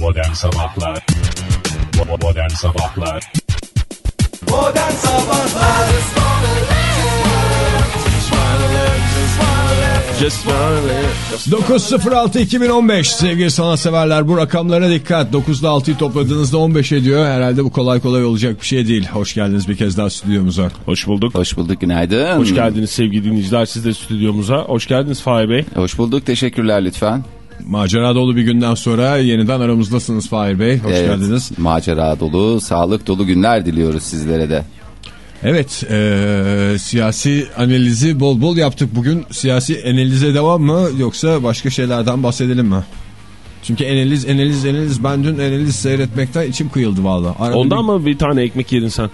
Modern Sabahlar Modern Sabahlar Modern Sabahlar Just wanna 9.06.2015 sevgili sanatseverler bu rakamlara dikkat 9'da 6'yı topladığınızda 15 ediyor herhalde bu kolay kolay olacak bir şey değil hoş geldiniz bir kez daha stüdyomuza Hoş bulduk. Hoş bulduk günaydın. Hoş geldiniz sevgili dinleyiciler. Siz de stüdyomuza. Hoş geldiniz Fahir Bey. Hoş bulduk teşekkürler lütfen. Macera dolu bir günden sonra yeniden aramızdasınız Fahir Bey hoş Evet, geldiniz Macera dolu, sağlık dolu günler diliyoruz sizlere de. evet eee, siyasi analizi bol bol yaptık bugün siyasi analize devam mı yoksa başka şeylerden bahsedelim mi? Çünkü analiz analiz analiz ben dün analiz seyretmekten içim kıyıldı valla. Ondan bir- mı bir tane ekmek yedin sen?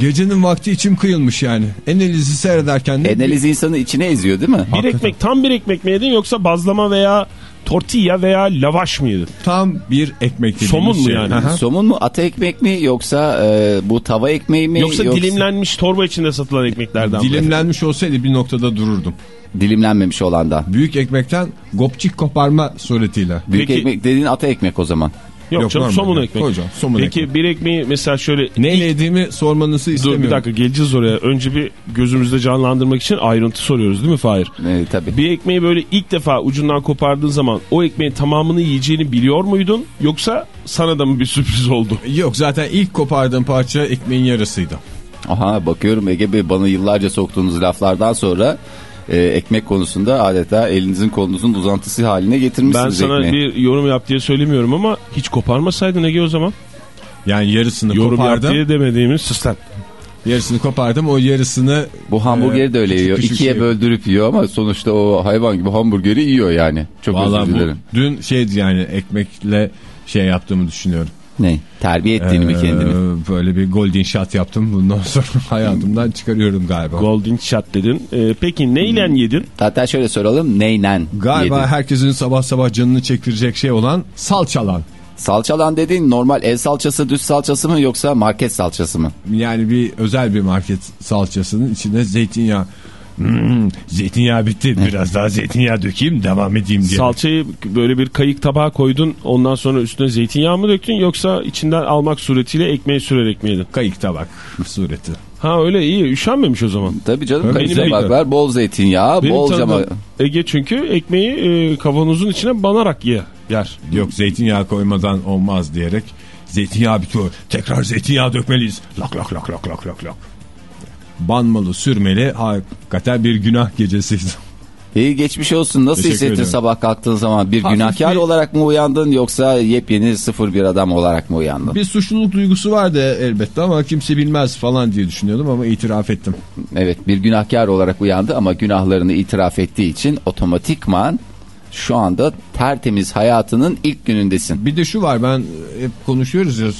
Gecenin vakti içim kıyılmış yani. Analizi seyrederken de Analiz insanı içine eziyor değil mi? Bir ekmek tam bir ekmek mi yedin yoksa bazlama veya tortilla veya lavaş mı yedin? tam bir ekmek dediğimiz Somun mu şey. yani? Aha. Somun mu, ata ekmek mi yoksa e, bu tava ekmeği mi? Yoksa, dilimlenmiş torba içinde satılan ekmeklerden mi? Dilimlenmiş olsaydı bir noktada dururdum. Dilimlenmemiş olandan. Büyük ekmekten gopçik koparma suretiyle. Büyük Peki- ekmek dediğin ata ekmek o zaman. Yok, Yok, canım normal. somun ekmek. Koyacağım, somun Peki ekmek. bir ekmeği mesela şöyle... Neyle yediğimi sormanızı Dur istemiyorum. bir dakika geleceğiz oraya. Önce bir gözümüzde canlandırmak için ayrıntı soruyoruz değil mi Fahir? E, tabii. Bir ekmeği böyle ilk defa ucundan kopardığın zaman o ekmeğin tamamını yiyeceğini biliyor muydun? Yoksa sana da mı bir sürpriz oldu? Yok zaten ilk kopardığım parça ekmeğin yarısıydı. Aha bakıyorum Ege Bey bana yıllarca soktuğunuz laflardan sonra e, ekmek konusunda adeta elinizin kolunuzun uzantısı haline Ben getirmişsiniz sana ekmeği. bir yorum yap diye söylemiyorum ama hiç koparmasaydın Ege o zaman. Yani yarısını Yorum yap kopardım. diye demediğimiz sistem. Yarısını kopardım. O yarısını Bu hamburgeri de öyle küçük yiyor. küçük İkiye şey- böldürüp yiyor ama sonuçta o hayvan gibi hamburgeri yiyor yani. Çok Vallahi özür bu dilerim. dün şeydi yani ekmekle şey yaptığımı düşünüyorum. Ne? Terbiye ettiğini mi Ee, kendini? Böyle bir golden shot yaptım. Bundan sonra hayatımdan çıkarıyorum galiba. Golden shot dedin. Ee, peki neyle yedin? Hatta şöyle soralım neynen Galiba yedin? herkesin sabah sabah canını çektirecek şey olan salçalan. Salçalan dediğin normal ev salçası düz salçası mı yoksa market salçası mı? Yani bir özel bir market salçasının içine zeytinyağı. Hmm, zeytinyağı bitti. Biraz daha zeytinyağı dökeyim devam edeyim diye. Salçayı böyle bir kayık tabağa koydun. Ondan sonra üstüne zeytinyağı mı döktün yoksa içinden almak suretiyle ekmeği sürerek mi yedin? Kayık tabak sureti. Ha öyle iyi üşenmemiş o zaman. Tabii canım Benim kayık bir- tabaklar bol zeytinyağı Benim bol cama. Ege çünkü ekmeği e, kavanozun içine banarak ye, yer. Yok zeytinyağı koymadan olmaz diyerek zeytinyağı bitiyor. Tekrar zeytinyağı dökmeliyiz. Lak lak lak lak lak lak lak. Banmalı sürmeli hakikaten bir günah gecesiydi. İyi geçmiş olsun. Nasıl Teşekkür hissettin ederim. sabah kalktığın zaman? Bir Hafif günahkar bir- olarak mı uyandın yoksa yepyeni sıfır bir adam olarak mı uyandın? Bir suçluluk duygusu vardı elbette ama kimse bilmez falan diye düşünüyordum ama itiraf ettim. Evet bir günahkar olarak uyandı ama günahlarını itiraf ettiği için otomatikman şu anda tertemiz hayatının ilk günündesin. Bir de şu var ben hep konuşuyoruz ya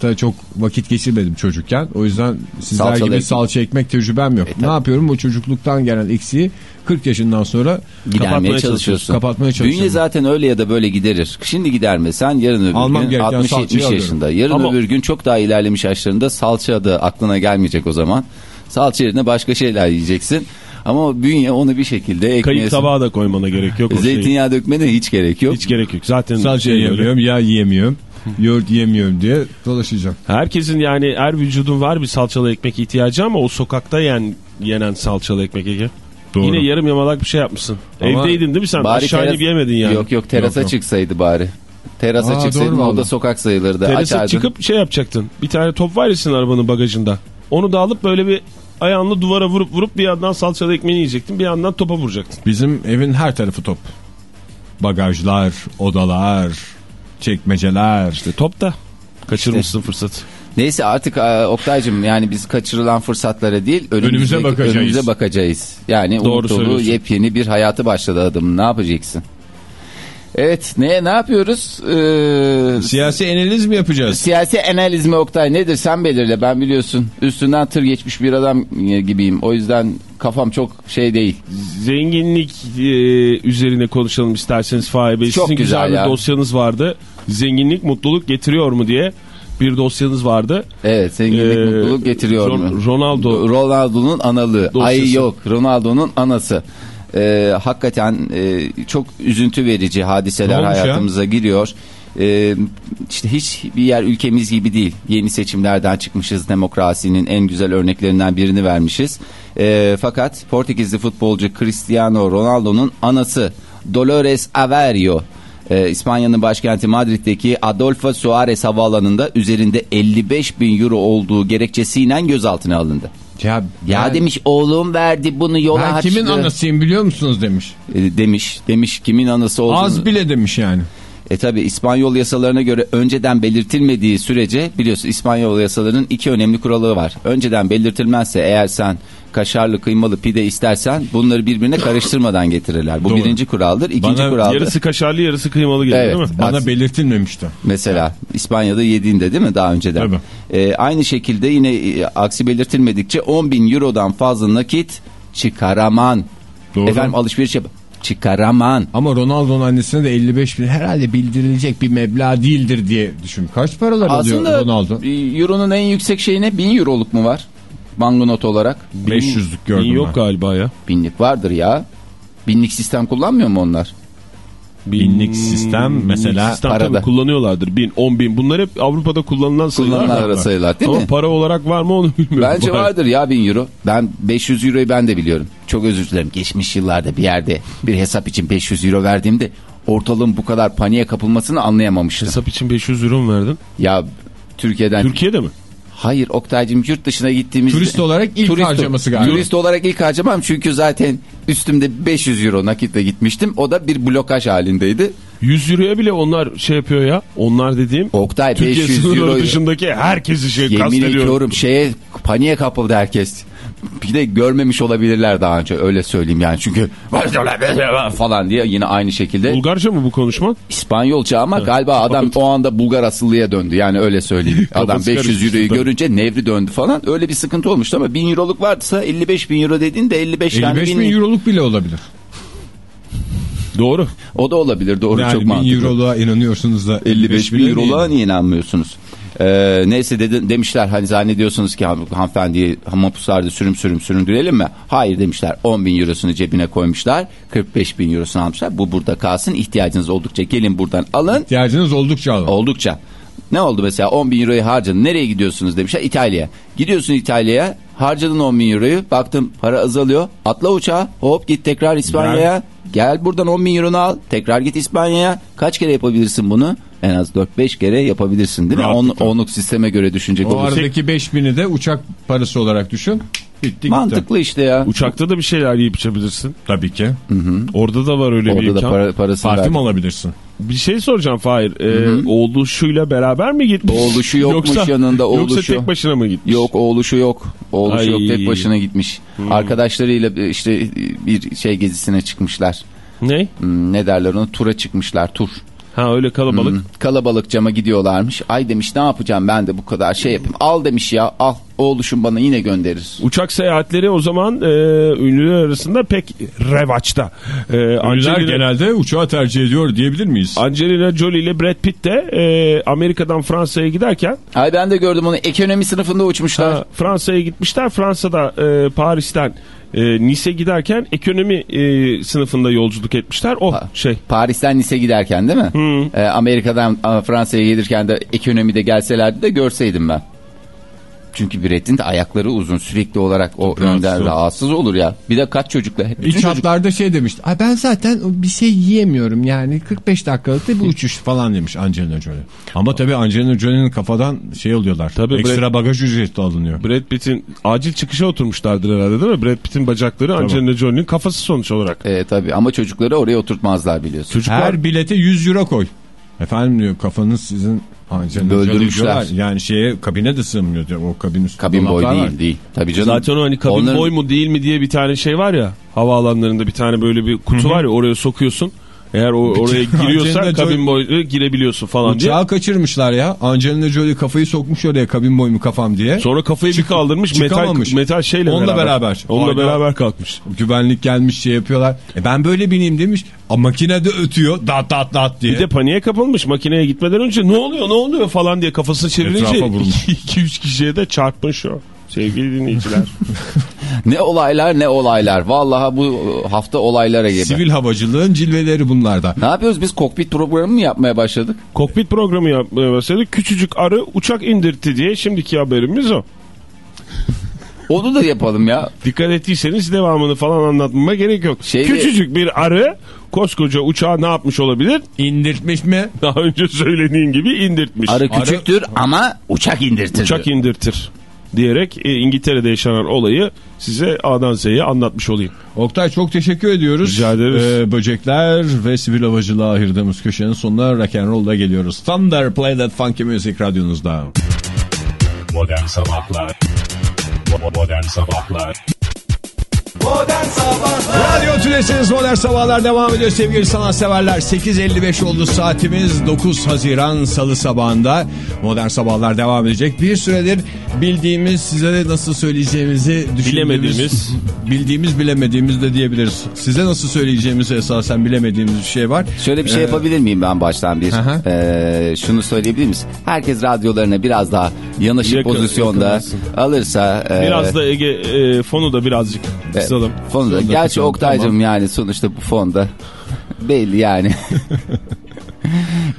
sokakta çok vakit geçirmedim çocukken. O yüzden sizler Salçalı gibi ekmek. salça ekmek tecrübem yok. E, ne yapıyorum? Bu çocukluktan gelen eksiği 40 yaşından sonra Gidermeye Kapatmaya çalışıyorsun. Kapatmaya çalışıyorum. Bünye zaten öyle ya da böyle giderir. Şimdi gidermesen yarın öbür Almam gün gereken 60-70 salçayı alıyorum. yaşında. Yarın Ama- öbür gün çok daha ilerlemiş yaşlarında salça da aklına gelmeyecek o zaman. Salça yerine başka şeyler yiyeceksin. Ama bünye onu bir şekilde ekmeğe... Kayık tabağa da koymana gerek yok. Zeytinyağı dökmene hiç gerek yok. Hiç gerek yok. Zaten salça şey yiyemiyorum, yağ yiyemiyorum, yoğurt yiyemiyorum diye dolaşacağım. Herkesin yani her vücudun var bir salçalı ekmek ihtiyacı ama o sokakta yen, yenen salçalı ekmek Ege. Doğru. Yine yarım yamalak bir şey yapmışsın. Ama Evdeydin değil mi sen? Bari Aşağı teras- inip yemedin yani. Yok yok terasa Yok, yok. çıksaydı bari. Terasa Aa, çıksaydın o da sokak sayılırdı. Terasa Açardın. çıkıp şey yapacaktın. Bir tane top var ya senin arabanın bagajında. Onu da alıp böyle bir ayağınla duvara vurup vurup bir yandan salçalı ekmeğini yiyecektin. Bir yandan topa vuracaktın. Bizim evin her tarafı top. Bagajlar, odalar, çekmeceler. İşte top da kaçırmışsın fırsatı. Neyse artık e, Oktay'cım yani biz kaçırılan fırsatlara değil önümüze, bakacağız. önümüze bakacağız. Yani Doğru umut dolu söylüyorsun. yepyeni bir hayatı başladı adamın ne yapacaksın? Evet ne ne yapıyoruz? Ee, Siyasi analiz mi yapacağız? siyasi analiz mi Oktay nedir sen belirle ben biliyorsun üstünden tır geçmiş bir adam gibiyim o yüzden kafam çok şey değil. Zenginlik e, üzerine konuşalım isterseniz Fahir Bey. Çok Sizin güzel güzel ya. bir dosyanız vardı. Zenginlik mutluluk getiriyor mu diye bir dosyanız vardı. Evet zenginlik Ee, mutluluk getiriyor Ron- mu? Ronaldo. Ronaldo'nun analığı. Dosyası. Ay yok Ronaldo'nun anası. Ee, hakikaten e, çok üzüntü verici hadiseler olmuş ya? hayatımıza giriyor. e, işte hiç bir yer ülkemiz gibi değil. Yeni seçimlerden çıkmışız. Demokrasinin en güzel örneklerinden birini vermişiz. E, fakat Portekizli futbolcu Cristiano Ronaldo'nun anası Dolores Averio e, İspanya'nın başkenti Madrid'deki Adolfo Suarez havaalanında üzerinde 55 bin euro olduğu gerekçesiyle gözaltına alındı. Ya, Ya ben- demiş oğlum verdi bunu yola Ben kimin anasıyım biliyor musunuz demiş. E, demiş. Demiş kimin anası olduğunu. Az bile demiş yani. E tabi İspanyol yasalarına göre önceden belirtilmediği sürece biliyorsun İspanyol yasalarının iki önemli kuralı var. Önceden belirtilmezse eğer sen kaşarlı kıymalı pide istersen bunları birbirine karıştırmadan getirirler. Bu Doğru. birinci kuraldır. İkinci Bana kuraldır. Yarısı kaşarlı yarısı kıymalı geliyor Evet. değil mi? Bana belirtilmemişti. Mesela İspanya'da yediğinde değil mi daha önceden? Tabii. E, aynı şekilde yine e, aksi belirtilmedikçe 10 bin eurodan fazla nakit çıkaraman. Doğru. Efendim alışveriş yap. Çıkaraman. Ama Ronaldo'nun annesine de 55 bin herhalde bildirilecek bir meblağ değildir diye düşün. Kaç paralar alıyor Aslında Ronaldo? e, euronun en yüksek şeyine 1000 euroluk mu var? Banknot olarak. 500'lük gördüm Bin yok ben. galiba ya. Binlik vardır ya. Binlik sistem kullanmıyor mu onlar? Binlik sistem mesela sistem parada. tabii kullanıyorlardır. Bin, on bin. Bunlar hep Avrupa'da kullanılan sayılar. Kullanılan sayılar değil Ama mi? para olarak var mı onu bilmiyorum. Bence Var. vardır ya 1000 euro. Ben 500 euroyu ben de biliyorum. Çok özür dilerim. Geçmiş yıllarda bir yerde bir hesap için 500 euro verdiğimde ortalığın bu kadar paniğe kapılmasını anlayamamıştım. Hesap için 500 euro mu verdin? Ya Türkiye'den Türkiye'de mi? Hayır Oktay'cım yurt dışına gittiğimizde... Turist olarak ilk harcaması galiba. Turist olarak ilk harcamam çünkü zaten üstümde 500 euro nakitle gitmiştim. O da bir blokaj halindeydi. 100 euroya bile onlar şey yapıyor ya. Onlar dediğim Oktay Türkiye 500 sınırları euro... dışındaki herkesi şey Yemin ediyorum şeye paniğe kapıldı herkes. Bir de görmemiş olabilirler daha önce öyle söyleyeyim yani çünkü falan diye yine aynı şekilde Bulgarca mı bu konuşman? İspanyolca ama galiba adam o anda Bulgar asıllıya döndü yani öyle söyleyeyim. Adam Kafası 500 karıştı euroyu görünce nevri döndü falan öyle bir sıkıntı olmuştu ama 1000 euroluk varsa 55 bin euro dediğin de 55, tane 55 bin, bin euroluk bile olabilir. Doğru. O da olabilir doğru Yani çok 1000 mantıklı. euroluğa inanıyorsunuz da 55 bin bine euroluğa niye inanmıyorsunuz? Ee, neyse dedi, demişler hani zannediyorsunuz ki han- hanımefendiyi mahpuslarda sürüm sürüm süründürelim mi? Hayır demişler 10 bin eurosunu cebine koymuşlar 45 bin eurosunu almışlar bu burada kalsın ihtiyacınız oldukça gelin buradan alın İhtiyacınız oldukça alın. oldukça. Ne oldu mesela 10 bin euroyu harcadın nereye gidiyorsunuz demişler İtalya'ya. Gidiyorsun İtalya'ya harcadın 10 bin euroyu baktım para azalıyor atla uçağa hop git tekrar İspanya'ya gel buradan 10 bin euronu al tekrar git İspanya'ya kaç kere yapabilirsin bunu en az 4-5 kere yapabilirsin değil mi? On, onluk sisteme göre düşünecek O olursak. aradaki 5000'i de uçak parası olarak düşün. Bitti gitti. Mantıklı işte ya. Uçakta da bir şeyler yiyip içebilirsin. Tabii ki. Orada da var öyle bir Orada da imkan. para, parasını mi olabilirsin? Bir şey soracağım Fahir. Ee, oğluşuyla beraber mi gitmiş? Oğluşu yokmuş yoksa, yanında, Yoksa oğluşu. tek başına mı gitmiş? Yok oğluşu yok. Oğluşu Ay. yok tek başına gitmiş. Arkadaşlarıyla işte bir şey gezisine çıkmışlar. Ne? Hmm, Ne derler ona tura çıkmışlar tur. Ha öyle kalabalık. Hmm, Kalabalık cama gidiyorlarmış. Ay demiş ne yapacağım ben de bu kadar şey yapayım. Al demiş ya al oğluşum bana yine gönderir. Uçak seyahatleri o zaman e, ünlüler arasında pek revaçta. E, Ünlüler Angelina, genelde uçağı tercih ediyor diyebilir miyiz? Angelina Jolie ile Brad Pitt de e, Amerika'dan Fransa'ya giderken Ay ben de gördüm onu ekonomi sınıfında uçmuşlar. Fransa'ya gitmişler. Fransa'da e, Paris'ten e, Nice giderken ekonomi e, sınıfında yolculuk etmişler. O Ha. şey. Paris'ten Nice giderken değil mi? Ee, Amerika'dan a, Fransa'ya gelirken de ekonomide gelselerdi de görseydim ben. Çünkü Brett'in de ayakları uzun sürekli olarak o Rahatsız önden olur. rahatsız olur ya. Bir de kaç çocukla? Çocuk- hatlarda şey demişti. Ay ben zaten bir şey yiyemiyorum yani 45 dakikalık da bir uçuş falan demiş Angelina Jolie. Ama tabii Angelina Jolie'nin kafadan şey oluyorlar. Tabii ekstra bagaj ücreti alınıyor. Brad Pitt'in acil çıkışa oturmuşlardır herhalde değil mi? Brad Pitt'in bacakları Angelina Jolie'nin kafası sonuç olarak. Ee, tabii ama çocukları oraya oturtmazlar biliyorsun. Çocuklar Her bilete 100 euro koy. Efendim diyor kafanız sizin Jolie Böldürmüşler. Yani şeye kabine de sığmıyor diyor. O kabin üstü Kabin boy var. değil değil. Tabii canım. Zaten o hani kabin Onların- boy mu değil mi diye bir tane şey var ya havaalanlarında bir tane böyle bir kutu var ya oraya sokuyorsun. Eğer o, oraya giriyorsan kabin boyu girebiliyorsun falan diye. Uçağı kaçırmışlar ya. Angelina Jolie kafayı sokmuş oraya kabin boy mu kafam diye. Sonra kafayı bir kaldırmış metal, metal şeyle Onunla beraber. beraber. Onunla beraber kalkmış. Güvenlik gelmiş şey yapıyorlar. E ben böyle bineyim demiş. A makine de ötüyor. Dat dat dat diye. Bir de paniğe kapılmış makineye gitmeden önce ne oluyor ne oluyor falan diye kafasını çevirince Etrafa vurmuş. 2-3 kişiye de çarpmış o. sevgili dinleyiciler. Ne olaylar ne olaylar. Vallahi bu hafta olaylara gibi. Sivil havacılığın cilveleri bunlarda. Ne yapıyoruz biz kokpit programı mı yapmaya başladık? Kokpit programı yapmaya başladık. Küçücük arı uçak indirtti diye şimdiki haberimiz o. Onu da yapalım ya. Dikkat ettiyseniz devamını falan anlatmama gerek yok. Şeyde- Küçücük bir arı koskoca uçağı ne yapmış olabilir? İndirtmiş mi? Daha önce söylediğin gibi indirtmiş. Arı küçüktür ama uçak indirtir. uçak indirtir diyerek e, İngiltere'de yaşanan olayı size A'dan Z'ye anlatmış olayım. Oktay çok teşekkür ediyoruz. Rica ederiz. Ee, böcekler ve sivil havacılığa ayırdığımız köşenin sonuna rock'n'roll'da geliyoruz. Thunder Play That Funky Music radyonuzda. Modern Sabahlar Modern Sabahlar Modern Sabahlar Radyo Tülesi'niz Modern Sabahlar devam ediyor sevgili sanatseverler. 8.55 oldu saatimiz 9 Haziran Salı sabahında Modern Sabahlar devam edecek. Bir süredir bildiğimiz size de nasıl söyleyeceğimizi Bilemediğimiz. bildiğimiz bilemediğimiz de diyebiliriz. Size nasıl söyleyeceğimizi esasen bilemediğimiz bir şey var. Şöyle bir şey Ee, yapabilir miyim ben baştan bir? Aha. Ee, şunu söyleyebilir misin? Herkes radyolarına biraz daha yanaşık Yakın- pozisyonda yakınlaşsın. alırsa... e, Biraz da Ege e, fonu da birazcık e, kısalım. Fonu da. Fonu da Gerçi kısalım, Oktay'cım tamam. yani sonuçta bu fonda belli yani.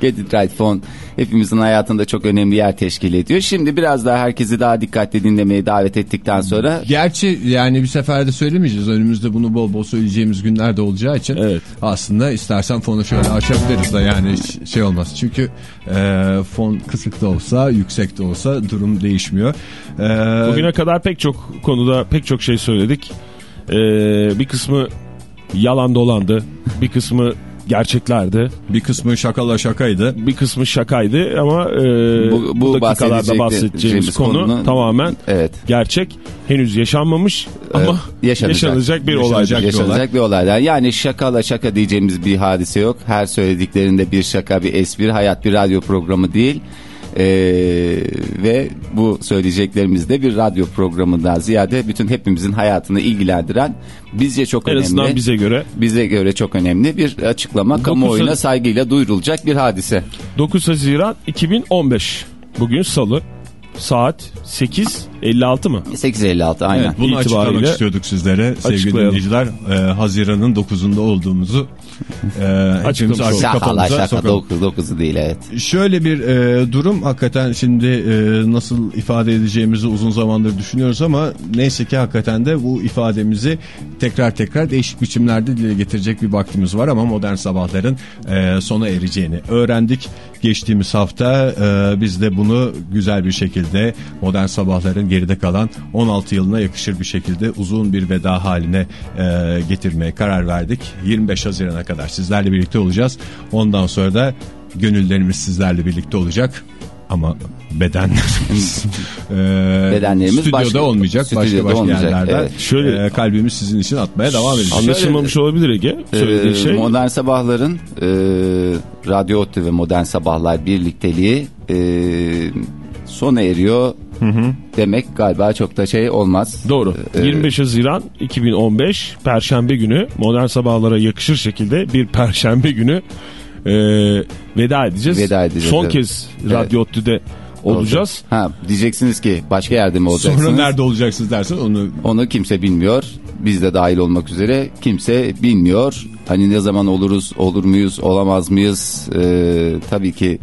Get it right fon hepimizin hayatında çok önemli yer teşkil ediyor. Şimdi biraz daha herkesi daha dikkatli dinlemeye davet ettikten sonra Gerçi yani bir seferde söylemeyeceğiz. Önümüzde bunu bol bol söyleyeceğimiz günler de olacağı için Evet. aslında istersen fonu şöyle açabiliriz da yani şey olmaz. Çünkü e, fon kısık da olsa yüksek de olsa durum değişmiyor. E, Bugüne kadar pek çok konuda pek çok şey söyledik. Ee, bir kısmı yalan dolandı. Bir kısmı gerçeklerdi. bir kısmı şakala şakaydı. Bir kısmı şakaydı ama e, Bu- bu, bu dakikalarda bahsedeceğimiz konu konunun- tamamen evet gerçek. Henüz yaşanmamış ama yaşanacak. yaşanacak bir Yaşanacak bir yaşanacak bir olaylar. Yani şakala şaka diyeceğimiz bir hadise yok. Her söylediklerinde bir şaka bir espri. Hayat bir radyo programı değil. Ee, ve bu söyleyeceklerimizde bir radyo programından ziyade bütün hepimizin hayatını ilgilendiren bizce çok En önemli. azından bize göre bize göre çok önemli bir açıklama. Kamuoyuna saygıyla duyurulacak bir hadise. 9 Haziran 2015 bugün salı saat 8.56 mı? 856 aynen. Evet, bunu açıklamak İtibariyle istiyorduk sizlere sevgili dinleyiciler. E, Haziran'ın 9'unda olduğumuzu e, hepimiz artık. Şakala kafamıza şaka sokalım. 9 9'u değil evet. Şöyle bir e, durum hakikaten şimdi e, nasıl ifade edeceğimizi uzun zamandır düşünüyoruz ama neyse ki hakikaten de bu ifademizi tekrar tekrar değişik biçimlerde dile getirecek bir vaktimiz var ama modern sabahların e, sona ereceğini öğrendik. Geçtiğimiz hafta e, biz de bunu güzel bir şekilde modern sabahların geride kalan 16 yılına yakışır bir şekilde uzun bir veda haline e, getirmeye karar verdik. 25 Haziran'a kadar sizlerle birlikte olacağız. Ondan sonra da gönüllerimiz sizlerle birlikte olacak. Ama bedenlerimiz, e, Bedenlerimiz stüdyoda başka- olmayacak. başka stüdyoda başka olmayacak, yerlerden evet. Şöyle- e, kalbimiz sizin için atmaya devam edecek. Anlaşılmamış olabilir Ege. Ee, şey. Modern Sabahların e, Radyo Ottu ve Modern Sabahlar birlikteliği e, sona eriyor demek galiba çok da şey olmaz. Doğru. Ee, 25 Haziran 2015 Perşembe günü modern sabahlara yakışır şekilde bir Perşembe günü e, veda edeceğiz. Veda edeceğiz, Son evet. kez Radyo Ottu'da olacağız. Ha, diyeceksiniz ki başka yerde mi olacaksınız? Sonra nerede olacaksınız dersen onu Onu kimse bilmiyor. Biz de dahil olmak üzere kimse bilmiyor. Hani ne zaman oluruz, olur muyuz, olamaz mıyız? Ee, tabii ki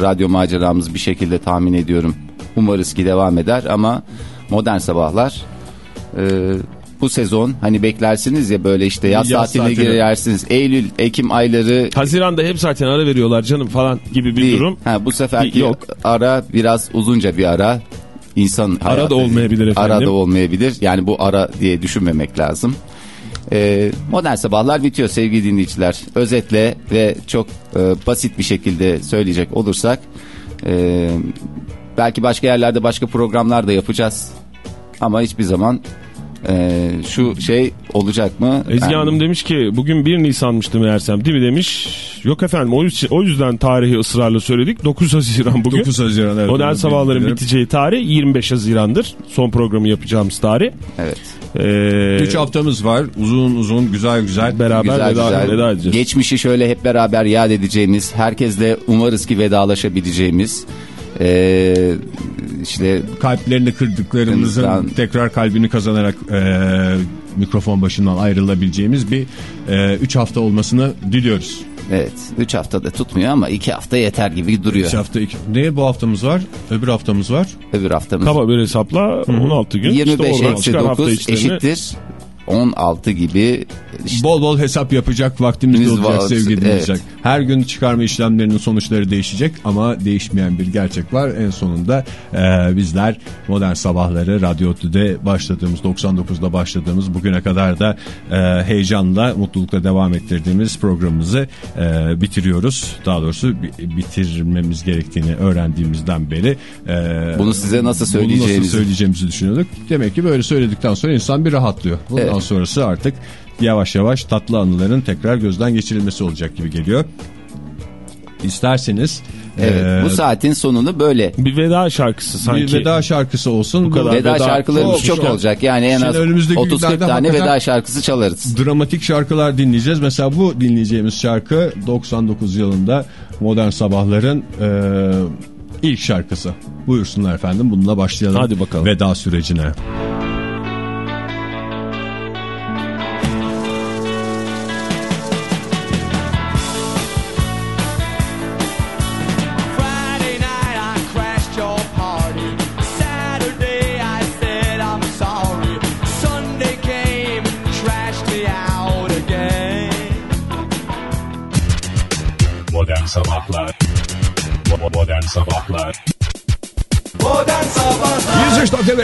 radyo maceramız bir şekilde tahmin ediyorum. Umarız ki devam eder ama modern sabahlar e, bu sezon hani beklersiniz ya böyle işte yaz, Yaz tatiline tatili. girersiniz. Eylül, Ekim ayları Haziran'da hep zaten ara veriyorlar canım falan gibi bir değil. durum. Ha, bu seferki Yok. ara biraz uzunca bir ara. İnsan Ara da olmayabilir efendim. Ara da olmayabilir. Yani bu ara diye düşünmemek lazım. Ee, modern sabahlar bitiyor sevgili dinleyiciler. Özetle ve çok e, basit bir şekilde söyleyecek olursak e, belki başka yerlerde başka programlar da yapacağız. Ama hiçbir zaman e, şu şey olacak mı? Ezgi Yani- Hanım demiş ki bugün 1 Nisan'mıştı meğersem değil mi demiş. Yok efendim o, yüzden- o yüzden tarihi ısrarla söyledik. 9 Haziran bugün. 9 Haziran evet, Modern sabahların biteceği tarih 25 Haziran'dır. Son programı yapacağımız tarih. Evet. Ee, 3 haftamız var. Uzun uzun güzel güzel. beraber Güzel veda, güzel. veda edeceğiz. Geçmişi şöyle hep beraber yad edeceğimiz, herkesle umarız ki vedalaşabileceğimiz, ee, işte kalplerini kırdıklarımızın Kırdıktan- tekrar kalbini kazanarak e, mikrofon başından ayrılabileceğimiz bir 3 hafta olmasını diliyoruz. evet 3 haftada tutmuyor ama 2 hafta yeter gibi duruyor. 3 hafta iki. Ne bu haftamız var? Öbür haftamız var. Öbür haftamız Kaba bir hesapla 16 gün. 25 işte eksi çıkan hafta 9 içlerini- eşittir 16 gibi işte Bol bol hesap yapacak vaktimiz de olacak var- sevgili evet. dinleyiciler. Her gün çıkarma işlemlerinin sonuçları değişecek ama değişmeyen bir gerçek var. En sonunda e, bizler modern sabahları Radyo Tü'de başladığımız 99'da başladığımız bugüne kadar da e, heyecanla mutlulukla devam ettirdiğimiz programımızı e, bitiriyoruz. Daha doğrusu bi- bitirmemiz gerektiğini öğrendiğimizden beri e, Bunu size nasıl bunu nasıl söyleyeceğimizi düşünüyorduk. Demek ki böyle söyledikten sonra insan bir rahatlıyor. Bundan Evet. Sonrası artık yavaş yavaş tatlı anıların tekrar gözden geçirilmesi olacak gibi geliyor. İsterseniz evet, eee, bu saatin sonunu böyle Bir veda şarkısı sanki. bir veda şarkısı olsun. Bu kadar. veda, veda- şarkılarımız Çok çok, olacak. Yani en Şimdi az önümüzdeki 30-40 günlerde tane veda şarkısı çalarız. Dramatik şarkılar dinleyeceğiz. Mesela bu dinleyeceğimiz şarkı 99 yılında Modern Sabahların eee, ilk şarkısı. Buyursunlar efendim bununla başlayalım. Hadi bakalım. Veda sürecine. Friday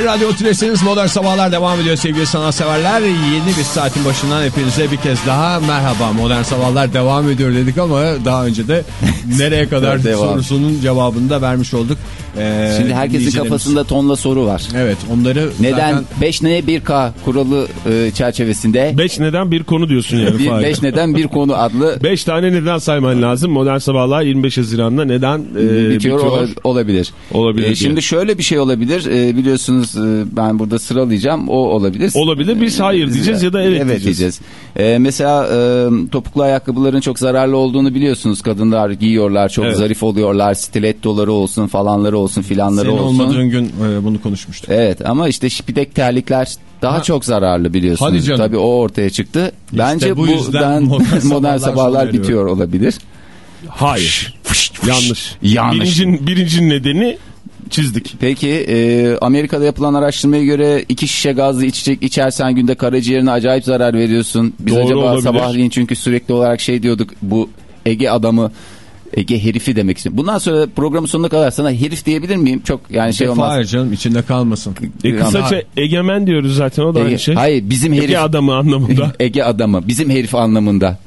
Radyo Tülesi'niz Modern Sabahlar devam ediyor sevgili sanatseverler. Yeni bir saatin başından hepinize bir kez daha merhaba. Modern Sabahlar devam ediyor dedik ama daha önce de nereye kadar Devam. sorusunun cevabını da vermiş olduk. Ee, Şimdi herkesin kafasında tonla soru var. Evet onları Neden zaten 5 neye 1K kuralı e, çerçevesinde 5 neden bir konu diyorsun yani. bir Fahir. 5 neden bir konu adlı 5 tane neden sayman lazım. Modern Sabahlar 25 Haziran'da neden e, bitiyor, bitiyor? ola- olabilir. Olabilir E, şimdi şöyle bir şey olabilir. E, biliyorsunuz ben burada sıralayacağım. O olabilir. Olabilir. Biz hayır diyeceğiz ya da evet, diyeceğiz. E, mesela e, topuklu ayakkabıların çok zararlı olduğunu biliyorsunuz. Kadınlar giyiyorlar. Çok Evet. zarif oluyorlar. Stilettoları olsun falanları olsun filanları senin olsun. olmadığın gün e, bunu konuşmuştuk. Evet ama işte şipidek terlikler daha Ha. çok zararlı biliyorsunuz. Hadi canım. Tabii o ortaya çıktı. Bence bu yüzden modern, modern sabahlar bitiyor olabilir. Hayır. Yanlış. Yanlış. Birincinin, birincinin nedeni çizdik. Peki e, Amerika'da yapılan araştırmaya göre iki şişe gazlı içecek içersen günde karaciğerine acayip zarar veriyorsun. Biz Doğru acaba olabilir. sabahleyin çünkü sürekli olarak şey diyorduk bu Ege adamı Ege herifi demek istiyorum. Bundan sonra programın sonuna kadar sana herif diyebilir miyim? Çok yani şey olmaz. Hayır canım içinde kalmasın. E, kısaca egemen diyoruz zaten o da Ege- aynı şey. Hayır bizim herif. Ege adamı anlamında. Ege adamı. Bizim herif anlamında.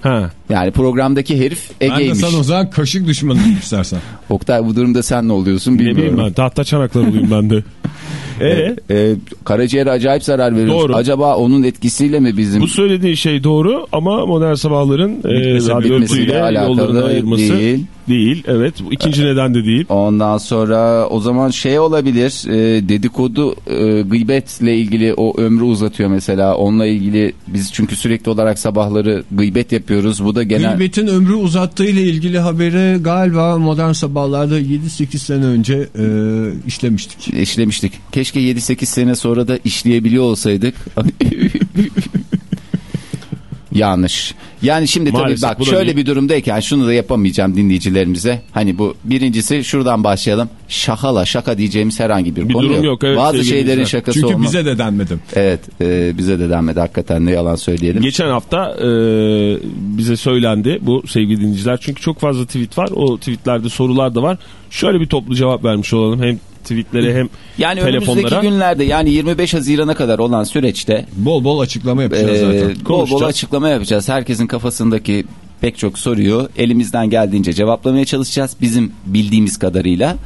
Ha. Yani programdaki herif Ben de Ege'ymiş. sana o zaman kaşık düşmanı diyeyim istersen. Oktay bu durumda sen ne oluyorsun Ne bilmiyorum. bileyim ben tahta çanaklar olayım ben de. E, Ee, karaciğere acayip zarar veriyoruz. Doğru. Acaba onun etkisiyle mi bizim bu söylediğin şey doğru ama modern sabahların e, Bitmesi- radyo bitmesiyle ötüyle alakalı yollarını ayırması değil. Değil. Evet. Bu ikinci neden de değil. Ondan sonra o zaman şey olabilir e, dedikodu e, gıybetle ilgili o ömrü uzatıyor mesela onunla ilgili biz çünkü sürekli olarak sabahları gıybet yapıyoruz bu da genel Gıybetin ömrü uzattığı ile ilgili haberi galiba modern sabahlarda 7-8 sene önce e, işlemiştik. işlemiştik. Keşke 7-8 sene sonra da işleyebiliyor olsaydık. Yanlış. Yani şimdi tabii Maalesef, bu bak şöyle değil. bir durumdayken şunu da yapamayacağım dinleyicilerimize. Hani bu birincisi şuradan başlayalım. Şakala şaka diyeceğimiz herhangi bir, Bir konu durum yok, evet, Bazı şeylerin şakası Çünkü olmaz. bize de denmedim. Evet e, bize de denmedi hakikaten ne yalan söyleyelim. Geçen hafta e, bize söylendi bu sevgili dinleyiciler. Çünkü çok fazla tweet var. O tweetlerde sorular da var. Şöyle bir toplu cevap vermiş olalım. Hem tweetlere hem Yani telefonlara. önümüzdeki günlerde yani 25 Haziran'a kadar olan süreçte Bol bol açıklama yapacağız e, zaten. bol bol açıklama yapacağız. Herkesin kafasındaki pek çok soruyu elimizden geldiğince cevaplamaya çalışacağız. Bizim bildiğimiz kadarıyla.